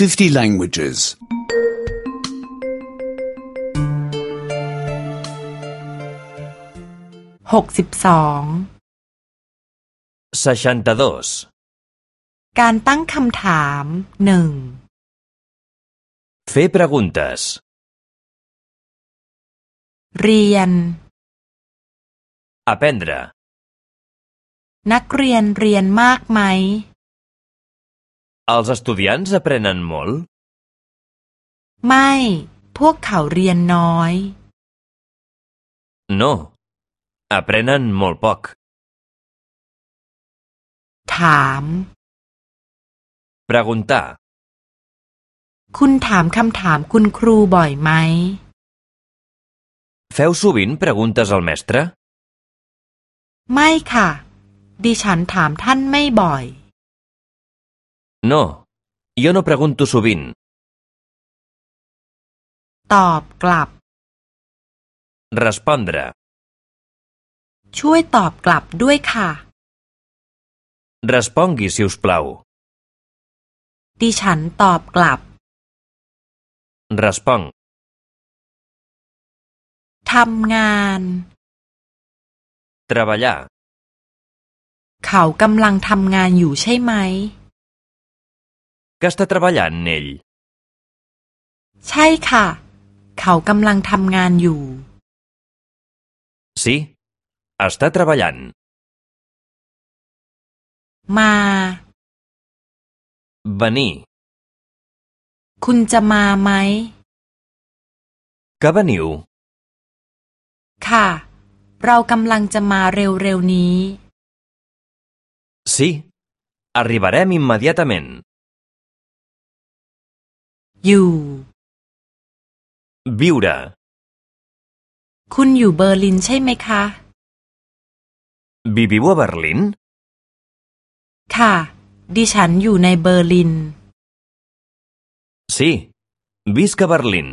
50 languages. หกสิบสอง 62. การตั้งคำถามหนึ่ง Fer preguntes. เรียน Aprendre. นักเรียนเรียนมากไหม Els estudiants aprenen molt? ไม่ พวกเขาเรียนน้อย No. Aprenen molt poc. ถาม Preguntar. คุณถามคำถามคุณครูบ่อยไหม Feu sovint preguntes al mestre? ไม่ค่ะ ดิฉันถามท่านไม่บ่อย No. Jo no pregunto sovint. ตอบกลับ Respondre. ช่วยตอบกลับด้วยค่ะ Respongui, si us plau. ดิฉันตอบกลับ Responc. ทำงาน Treballar. เขากำลังทำงานอยู่ใช่ไหม Que està treballant, ell? ใช่ค่ะ เขากำลังทำงานอยู่ Sí. Està treballant. มา Venir. คุณจะมาไหม Que veniu? ค่ะ เรากำลังจะมาเร็วๆนี้ Sí. Arribarem immediatament. อยู่ Viure. คุณอยู่เบอร์ลินใช่ไหมคะ Viviu a Berlín? ค่ะ ดิฉันอยู่ในเบอร์ลิน Sí. Visc a Berlín.